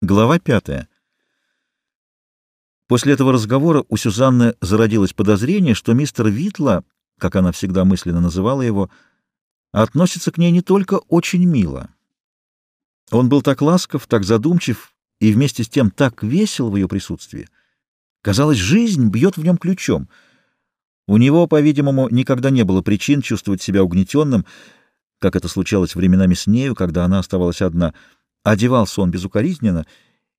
Глава пятая. После этого разговора у Сюзанны зародилось подозрение, что мистер Витла, как она всегда мысленно называла его, относится к ней не только очень мило. Он был так ласков, так задумчив и вместе с тем так весел в ее присутствии. Казалось, жизнь бьет в нем ключом. У него, по-видимому, никогда не было причин чувствовать себя угнетенным, как это случалось временами с нею, когда она оставалась одна — Одевался он безукоризненно,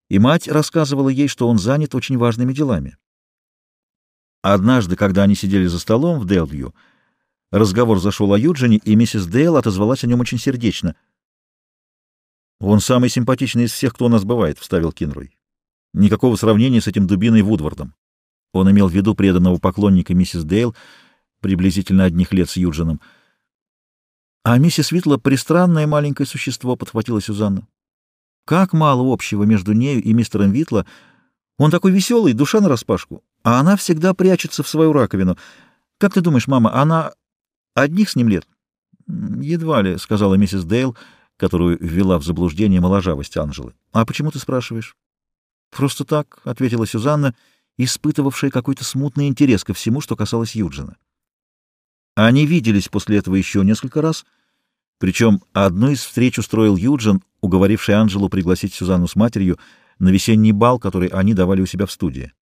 и мать рассказывала ей, что он занят очень важными делами. Однажды, когда они сидели за столом в Делвью, разговор зашел о Юджине, и миссис Дейл отозвалась о нем очень сердечно. «Он самый симпатичный из всех, кто у нас бывает», — вставил Кинрой. «Никакого сравнения с этим дубиной Вудвардом». Он имел в виду преданного поклонника миссис Дейл, приблизительно одних лет с Юджином. «А миссис Витла — пристранное маленькое существо», — подхватила Сюзанна. Как мало общего между нею и мистером Витла. Он такой веселый, душа нараспашку, а она всегда прячется в свою раковину. Как ты думаешь, мама, она одних с ним лет? Едва ли, — сказала миссис Дейл, которую ввела в заблуждение моложавость Анжелы. А почему ты спрашиваешь? Просто так, — ответила Сюзанна, испытывавшая какой-то смутный интерес ко всему, что касалось Юджина. Они виделись после этого еще несколько раз — причем одну из встреч устроил Юджин, уговоривший Анжелу пригласить Сюзанну с матерью на весенний бал, который они давали у себя в студии.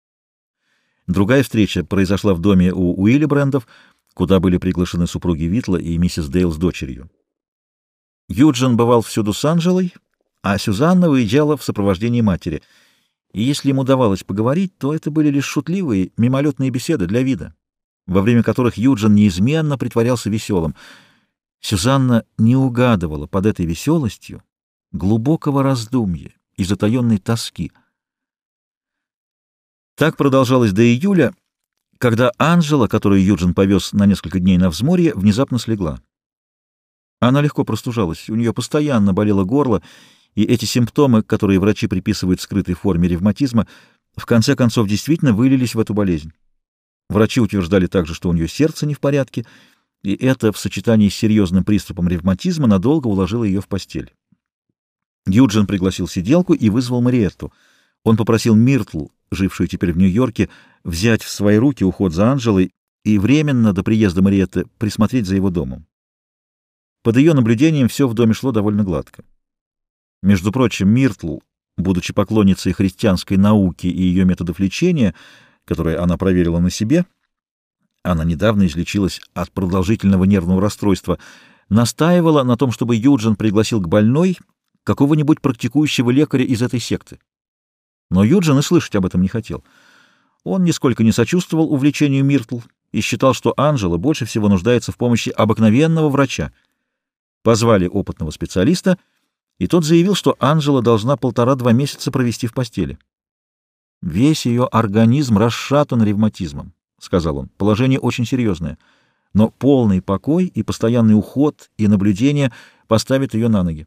Другая встреча произошла в доме у Уилли Брендов, куда были приглашены супруги Витла и миссис Дейл с дочерью. Юджин бывал всюду с Анжелой, а Сюзанна выезжала в сопровождении матери. И если ему удавалось поговорить, то это были лишь шутливые, мимолетные беседы для вида, во время которых Юджин неизменно притворялся веселым — Сюзанна не угадывала под этой веселостью глубокого раздумья и затаенной тоски. Так продолжалось до июля, когда Анжела, которую Юджин повез на несколько дней на взморье, внезапно слегла. Она легко простужалась, у нее постоянно болело горло, и эти симптомы, которые врачи приписывают скрытой форме ревматизма, в конце концов действительно вылились в эту болезнь. Врачи утверждали также, что у нее сердце не в порядке, и это в сочетании с серьезным приступом ревматизма надолго уложило ее в постель. Юджин пригласил сиделку и вызвал Мариетту. Он попросил Миртл, жившую теперь в Нью-Йорке, взять в свои руки уход за Анжелой и временно до приезда Мариетты присмотреть за его домом. Под ее наблюдением все в доме шло довольно гладко. Между прочим, Миртл, будучи поклонницей христианской науки и ее методов лечения, которые она проверила на себе, — она недавно излечилась от продолжительного нервного расстройства, настаивала на том, чтобы Юджин пригласил к больной какого-нибудь практикующего лекаря из этой секты. Но Юджин и слышать об этом не хотел. Он нисколько не сочувствовал увлечению Миртл и считал, что Анжела больше всего нуждается в помощи обыкновенного врача. Позвали опытного специалиста, и тот заявил, что Анжела должна полтора-два месяца провести в постели. Весь ее организм расшатан ревматизмом. — сказал он. — Положение очень серьезное. Но полный покой и постоянный уход и наблюдение поставят ее на ноги.